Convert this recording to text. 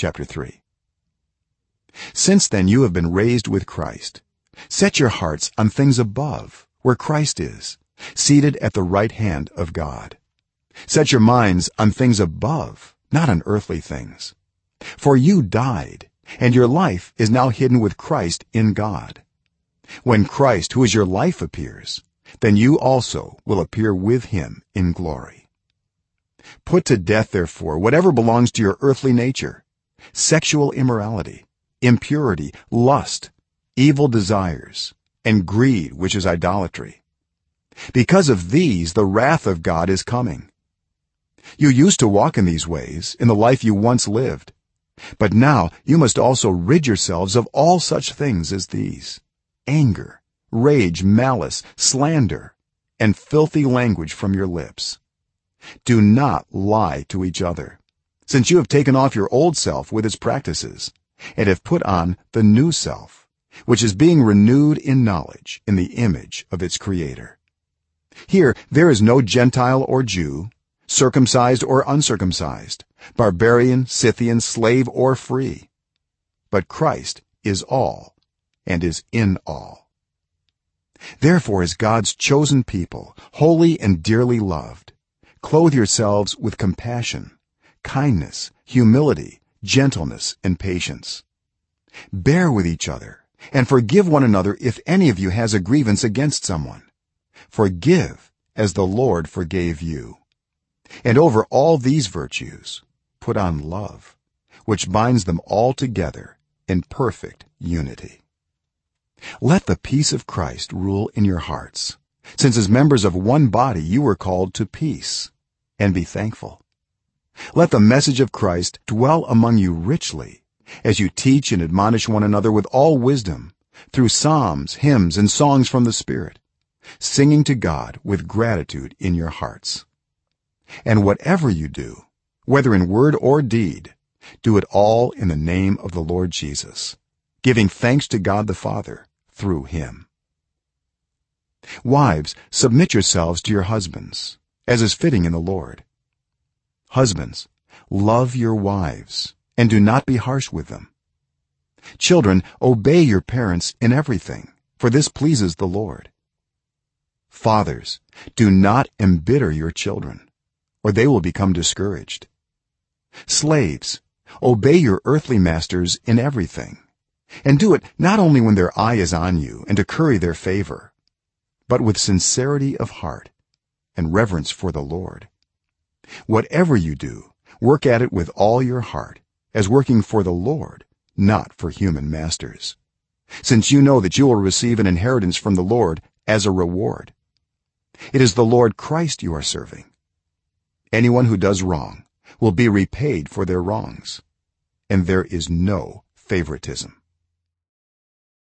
chapter 3 since then you have been raised with christ. Set your hearts on things above where christ is seated at the right hand of god. Set your minds on things above not on earthly things. For you died and your life is now hidden with christ in god. When christ who is your life appears then you also will appear with him in glory. Put to death therefore whatever belongs to your earthly nature sexual immorality impurity lust evil desires and greed which is idolatry. Because of these the wrath of god is coming. You used to walk in these ways in the life you once lived. But now you must also rid yourselves of all such things as these. Anger rage malice slander and filthy language from your lips. Do not lie to each other since you have taken off your old self with its practices and have put on the new self which is being renewed in knowledge in the image of its creator. Here there is no gentile or jew circumcised or uncircumcised barbarian scythian slave or free but christ is all and is in all. Therefore as god's chosen people holy and dearly loved clothe yourselves with compassion kindness humility gentleness and patience. Bear with each other and forgive one another if any of you has a grievance against someone. Forgive as the lord forgave you. And over all these virtues put on love which binds them all together in perfect unity. Let the peace of christ rule in your hearts since as members of one body you were called to peace and be thankful let the message of christ dwell among you richly as you teach and admonish one another with all wisdom through psalms hymns and songs from the spirit singing to god with gratitude in your hearts. And whatever you do whether in word or deed do it all in the name of the lord jesus giving thanks to god the father through him. Wives submit yourselves to your husbands as is fitting in the lord husbands love your wives and do not be harsh with them. Children obey your parents in everything for this pleases the lord. Fathers do not embitter your children or they will become discouraged. Slaves obey your earthly masters in everything and do it not only when their eye is on you and to curry their favor but with sincerity of heart and reverence for the lord whatever you do work at it with all your heart as working for the lord not for human masters. Since you know that you will receive an inheritance from the lord as a reward. It is the lord christ you are serving. Anyone who does wrong will be repaid for their wrongs and there is no favoritism